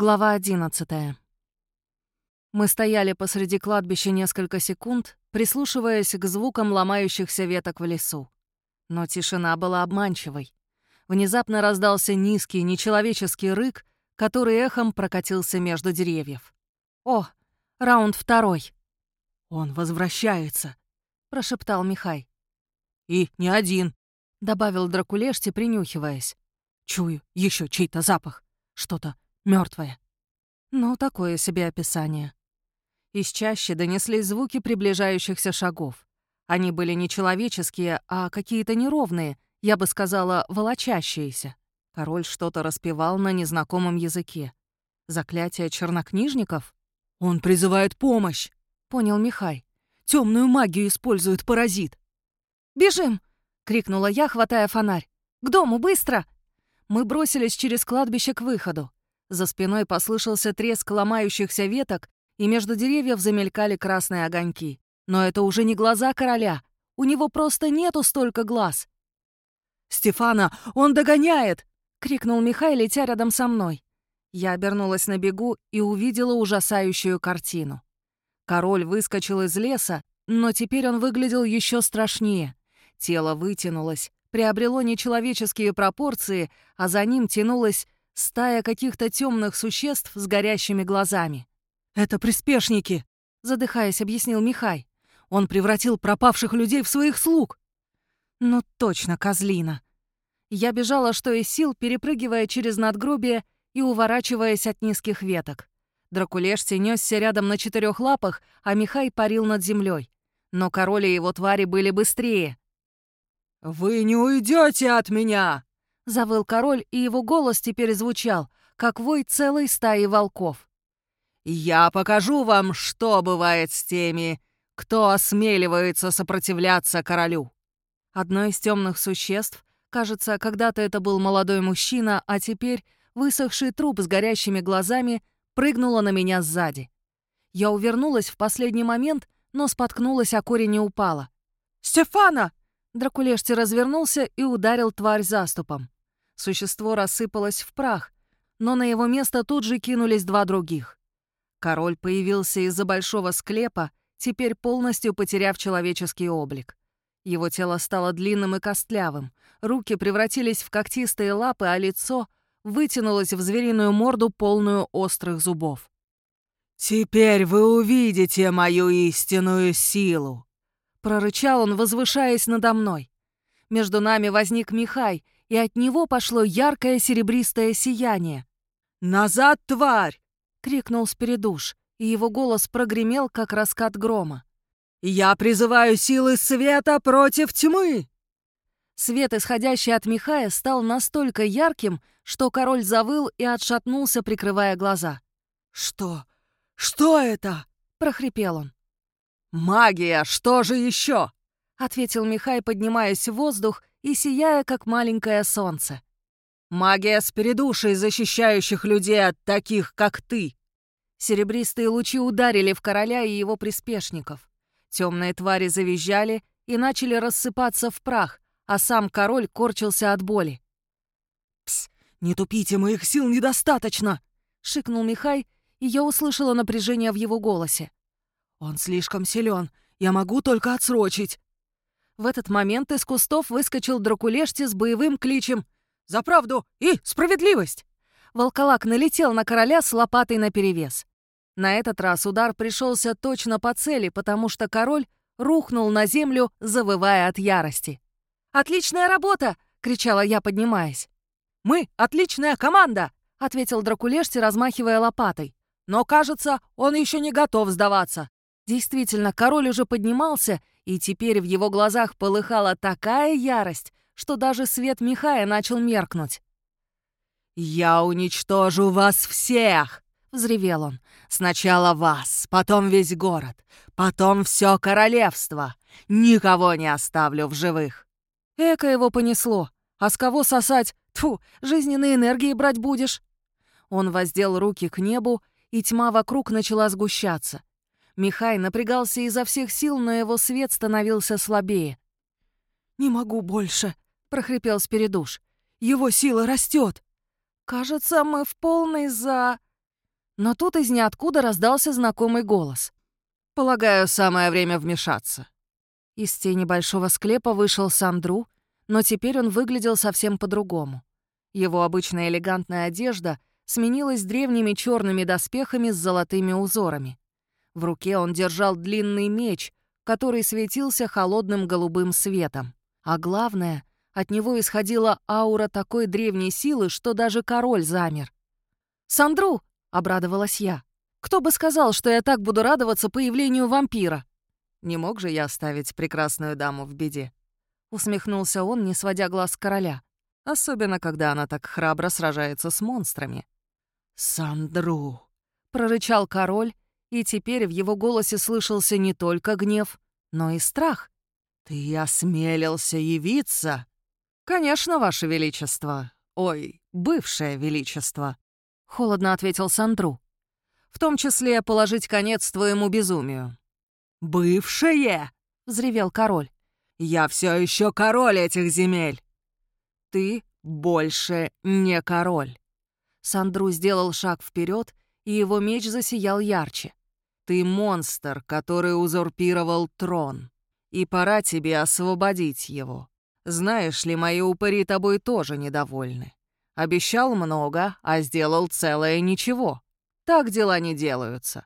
Глава 11 Мы стояли посреди кладбища несколько секунд, прислушиваясь к звукам ломающихся веток в лесу. Но тишина была обманчивой. Внезапно раздался низкий, нечеловеческий рык, который эхом прокатился между деревьев. «О, раунд второй!» «Он возвращается!» — прошептал Михай. «И не один!» — добавил Дракулешти, принюхиваясь. «Чую еще чей-то запах. Что-то мертвое. Ну, такое себе описание. Из чаще донеслись звуки приближающихся шагов. Они были не человеческие, а какие-то неровные, я бы сказала, волочащиеся. Король что-то распевал на незнакомом языке. Заклятие чернокнижников? «Он призывает помощь!» — понял Михай. Темную магию использует паразит!» «Бежим!» — крикнула я, хватая фонарь. «К дому, быстро!» Мы бросились через кладбище к выходу. За спиной послышался треск ломающихся веток, и между деревьев замелькали красные огоньки. Но это уже не глаза короля. У него просто нету столько глаз. «Стефана, он догоняет!» — крикнул Михай, летя рядом со мной. Я обернулась на бегу и увидела ужасающую картину. Король выскочил из леса, но теперь он выглядел еще страшнее. Тело вытянулось, приобрело нечеловеческие пропорции, а за ним тянулась Стая каких-то темных существ с горящими глазами. «Это приспешники!» — задыхаясь, объяснил Михай. «Он превратил пропавших людей в своих слуг!» «Ну точно, козлина!» Я бежала, что из сил, перепрыгивая через надгробие и уворачиваясь от низких веток. Дракулешти несся рядом на четырех лапах, а Михай парил над землей. Но король и его твари были быстрее. «Вы не уйдете от меня!» Завыл король, и его голос теперь звучал, как вой целой стаи волков. «Я покажу вам, что бывает с теми, кто осмеливается сопротивляться королю». Одно из темных существ, кажется, когда-то это был молодой мужчина, а теперь высохший труп с горящими глазами, прыгнуло на меня сзади. Я увернулась в последний момент, но споткнулась, а корень не упала. «Стефана!» Дракулешти развернулся и ударил тварь заступом. Существо рассыпалось в прах, но на его место тут же кинулись два других. Король появился из-за большого склепа, теперь полностью потеряв человеческий облик. Его тело стало длинным и костлявым, руки превратились в когтистые лапы, а лицо вытянулось в звериную морду, полную острых зубов. «Теперь вы увидите мою истинную силу!» Прорычал он, возвышаясь надо мной. Между нами возник Михай — и от него пошло яркое серебристое сияние. «Назад, тварь!» — крикнул Спиридуш, и его голос прогремел, как раскат грома. «Я призываю силы света против тьмы!» Свет, исходящий от Михая, стал настолько ярким, что король завыл и отшатнулся, прикрывая глаза. «Что? Что это?» — прохрипел он. «Магия! Что же еще?» — ответил Михай, поднимаясь в воздух и сияя, как маленькое солнце. «Магия спиридушей, защищающих людей от таких, как ты!» Серебристые лучи ударили в короля и его приспешников. Темные твари завизжали и начали рассыпаться в прах, а сам король корчился от боли. «Пс, не тупите, моих сил недостаточно!» — шикнул Михай, и я услышала напряжение в его голосе. «Он слишком силен, я могу только отсрочить!» В этот момент из кустов выскочил Дракулешти с боевым кличем «За правду и справедливость!» Волколак налетел на короля с лопатой наперевес. На этот раз удар пришелся точно по цели, потому что король рухнул на землю, завывая от ярости. «Отличная работа!» — кричала я, поднимаясь. «Мы — отличная команда!» — ответил Дракулешти, размахивая лопатой. «Но, кажется, он еще не готов сдаваться». Действительно, король уже поднимался, и теперь в его глазах полыхала такая ярость, что даже свет Михая начал меркнуть. «Я уничтожу вас всех!» — взревел он. «Сначала вас, потом весь город, потом все королевство. Никого не оставлю в живых!» Эко его понесло. А с кого сосать? Тфу, жизненной энергии брать будешь? Он воздел руки к небу, и тьма вокруг начала сгущаться. Михай напрягался изо всех сил, но его свет становился слабее. «Не могу больше», — прохрипел Спиридуш. «Его сила растет». «Кажется, мы в полной за...» Но тут из ниоткуда раздался знакомый голос. «Полагаю, самое время вмешаться». Из тени большого склепа вышел Сандру, но теперь он выглядел совсем по-другому. Его обычная элегантная одежда сменилась древними черными доспехами с золотыми узорами. В руке он держал длинный меч, который светился холодным голубым светом. А главное, от него исходила аура такой древней силы, что даже король замер. «Сандру!» — обрадовалась я. «Кто бы сказал, что я так буду радоваться появлению вампира?» «Не мог же я оставить прекрасную даму в беде?» Усмехнулся он, не сводя глаз с короля. Особенно, когда она так храбро сражается с монстрами. «Сандру!» — прорычал король, и теперь в его голосе слышался не только гнев, но и страх. «Ты осмелился явиться?» «Конечно, Ваше Величество. Ой, бывшее Величество», — холодно ответил Сандру. «В том числе положить конец твоему безумию». «Бывшее?» — взревел король. «Я все еще король этих земель!» «Ты больше не король». Сандру сделал шаг вперед, и его меч засиял ярче. «Ты монстр, который узурпировал трон, и пора тебе освободить его. Знаешь ли, мои упыри тобой тоже недовольны. Обещал много, а сделал целое ничего. Так дела не делаются».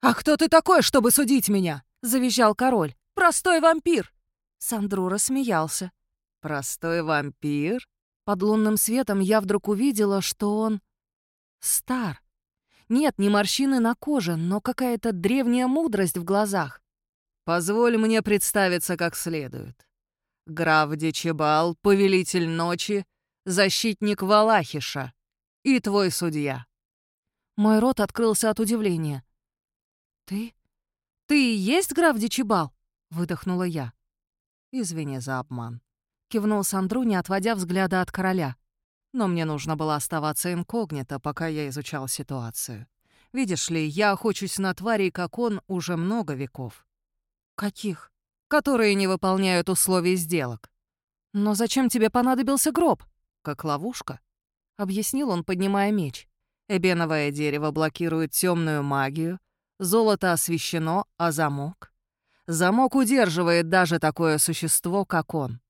«А кто ты такой, чтобы судить меня?» — завизжал король. «Простой вампир!» Сандру рассмеялся. «Простой вампир?» Под лунным светом я вдруг увидела, что он... стар. Нет, не морщины на коже, но какая-то древняя мудрость в глазах. «Позволь мне представиться как следует. Граф Дечебал, повелитель ночи, защитник Валахиша и твой судья». Мой рот открылся от удивления. «Ты? Ты и есть граф Дечебал?» — выдохнула я. «Извини за обман», — кивнул Сандру, не отводя взгляда от короля. «Но мне нужно было оставаться инкогнито, пока я изучал ситуацию. Видишь ли, я охочусь на тварей, как он, уже много веков». «Каких?» «Которые не выполняют условий сделок». «Но зачем тебе понадобился гроб?» «Как ловушка», — объяснил он, поднимая меч. «Эбеновое дерево блокирует темную магию, золото освещено, а замок Замок удерживает даже такое существо, как он.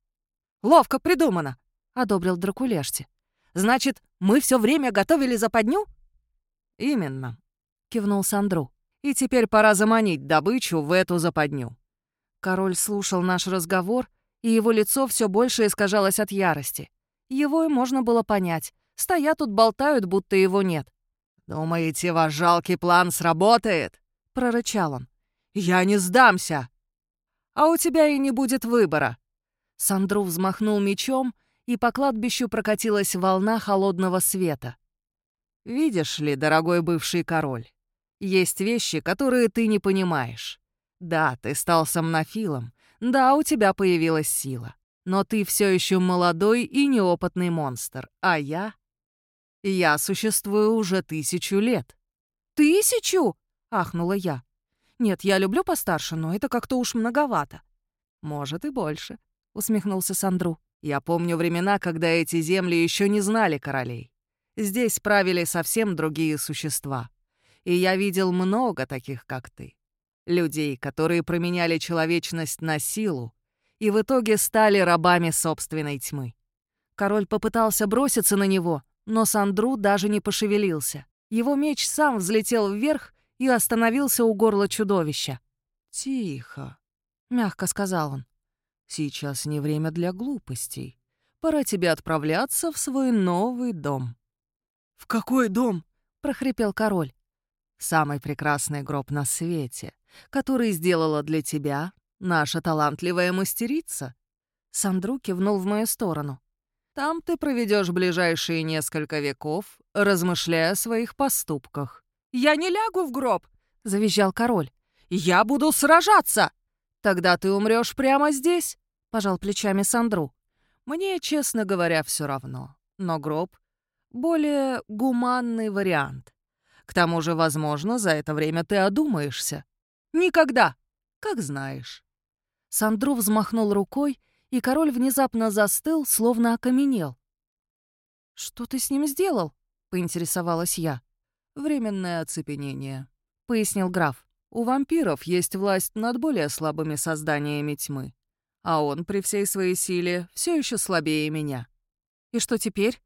«Ловко придумано!» — одобрил Дракулешти. «Значит, мы все время готовили западню?» «Именно», — кивнул Сандру. «И теперь пора заманить добычу в эту западню». Король слушал наш разговор, и его лицо все больше искажалось от ярости. Его и можно было понять. Стоят тут, болтают, будто его нет. «Думаете, ваш жалкий план сработает?» — прорычал он. «Я не сдамся!» «А у тебя и не будет выбора!» Сандру взмахнул мечом, и по кладбищу прокатилась волна холодного света. «Видишь ли, дорогой бывший король, есть вещи, которые ты не понимаешь. Да, ты стал сомнофилом, да, у тебя появилась сила, но ты все еще молодой и неопытный монстр, а я... Я существую уже тысячу лет». «Тысячу?» — ахнула я. Нет, я люблю постарше, но это как-то уж многовато». «Может, и больше», — усмехнулся Сандру. «Я помню времена, когда эти земли еще не знали королей. Здесь правили совсем другие существа. И я видел много таких, как ты. Людей, которые променяли человечность на силу и в итоге стали рабами собственной тьмы. Король попытался броситься на него, но Сандру даже не пошевелился. Его меч сам взлетел вверх и остановился у горла чудовища. «Тихо», — мягко сказал он. «Сейчас не время для глупостей. Пора тебе отправляться в свой новый дом». «В какой дом?» — прохрипел король. «Самый прекрасный гроб на свете, который сделала для тебя наша талантливая мастерица». Сандру кивнул в мою сторону. «Там ты проведешь ближайшие несколько веков, размышляя о своих поступках. «Я не лягу в гроб!» — завизжал король. «Я буду сражаться!» «Тогда ты умрешь прямо здесь», — пожал плечами Сандру. «Мне, честно говоря, все равно. Но гроб — более гуманный вариант. К тому же, возможно, за это время ты одумаешься». «Никогда!» «Как знаешь». Сандру взмахнул рукой, и король внезапно застыл, словно окаменел. «Что ты с ним сделал?» — поинтересовалась я. временное оцепенение», — пояснил граф. «У вампиров есть власть над более слабыми созданиями тьмы, а он при всей своей силе все еще слабее меня». «И что теперь?»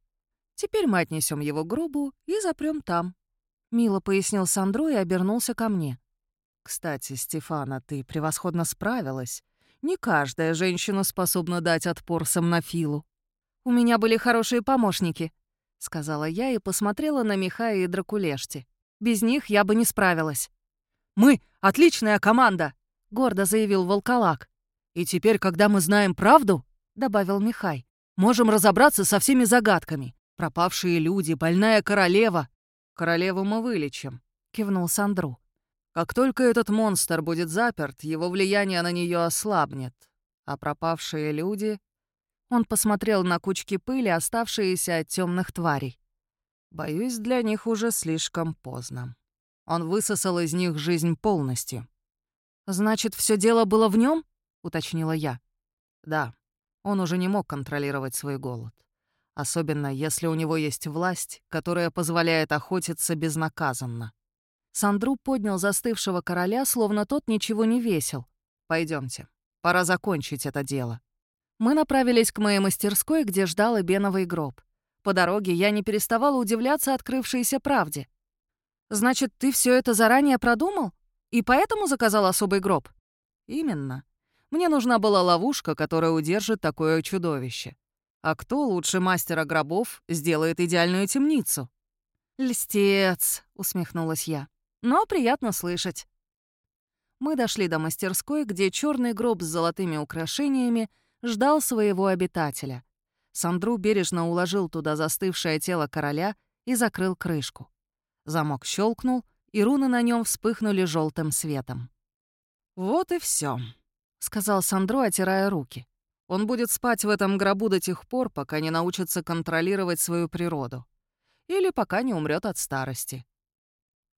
«Теперь мы отнесем его гробу и запрем там», — мило пояснил Сандро и обернулся ко мне. «Кстати, Стефана, ты превосходно справилась. Не каждая женщина способна дать отпор сомнофилу». «У меня были хорошие помощники», — сказала я и посмотрела на Михая и Дракулешти. «Без них я бы не справилась». «Мы — отличная команда», — гордо заявил Волколак. «И теперь, когда мы знаем правду», — добавил Михай, «можем разобраться со всеми загадками. Пропавшие люди, больная королева». «Королеву мы вылечим», — кивнул Сандру. Как только этот монстр будет заперт, его влияние на нее ослабнет. А пропавшие люди... Он посмотрел на кучки пыли, оставшиеся от темных тварей. Боюсь, для них уже слишком поздно. Он высосал из них жизнь полностью. «Значит, все дело было в нем? уточнила я. «Да, он уже не мог контролировать свой голод. Особенно, если у него есть власть, которая позволяет охотиться безнаказанно. Сандру поднял застывшего короля, словно тот ничего не весил. Пойдемте, пора закончить это дело. Мы направились к моей мастерской, где ждал Эбеновый гроб. По дороге я не переставала удивляться открывшейся правде. «Значит, ты все это заранее продумал? И поэтому заказал особый гроб?» «Именно. Мне нужна была ловушка, которая удержит такое чудовище. А кто лучше мастера гробов сделает идеальную темницу?» «Льстец», — усмехнулась я но приятно слышать. Мы дошли до мастерской, где черный гроб с золотыми украшениями ждал своего обитателя. Сандру бережно уложил туда застывшее тело короля и закрыл крышку. Замок щелкнул, и руны на нем вспыхнули желтым светом. «Вот и все, сказал Сандро, отирая руки. «Он будет спать в этом гробу до тех пор, пока не научится контролировать свою природу. Или пока не умрет от старости.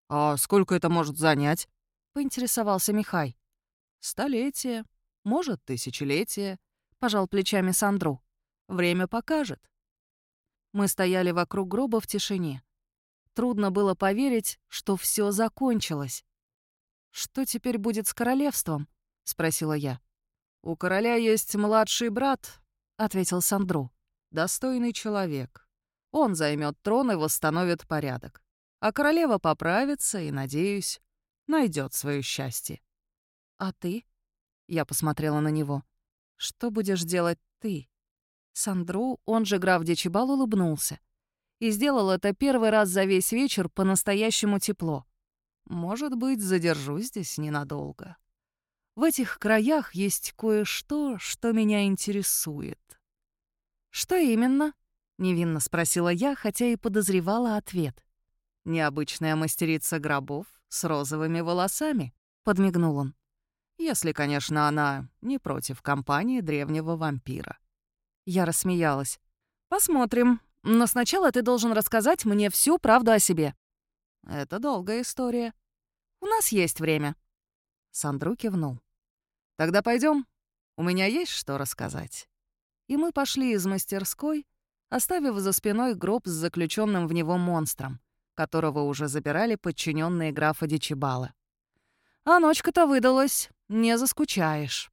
«А сколько это может занять?» — поинтересовался Михай. «Столетие, может, тысячелетие», — пожал плечами Сандру. «Время покажет». Мы стояли вокруг гроба в тишине. Трудно было поверить, что все закончилось. «Что теперь будет с королевством?» — спросила я. «У короля есть младший брат», — ответил Сандру. «Достойный человек. Он займет трон и восстановит порядок а королева поправится и, надеюсь, найдет свое счастье. «А ты?» — я посмотрела на него. «Что будешь делать ты?» Сандру, он же граф Дечибал, улыбнулся. И сделал это первый раз за весь вечер по-настоящему тепло. «Может быть, задержусь здесь ненадолго. В этих краях есть кое-что, что меня интересует». «Что именно?» — невинно спросила я, хотя и подозревала ответ. Необычная мастерица гробов с розовыми волосами», — подмигнул он. «Если, конечно, она не против компании древнего вампира». Я рассмеялась. «Посмотрим. Но сначала ты должен рассказать мне всю правду о себе». «Это долгая история. У нас есть время». Сандру кивнул. «Тогда пойдем. У меня есть что рассказать». И мы пошли из мастерской, оставив за спиной гроб с заключенным в него монстром которого уже забирали подчиненные графа Дичибала. «А ночка-то выдалась, не заскучаешь».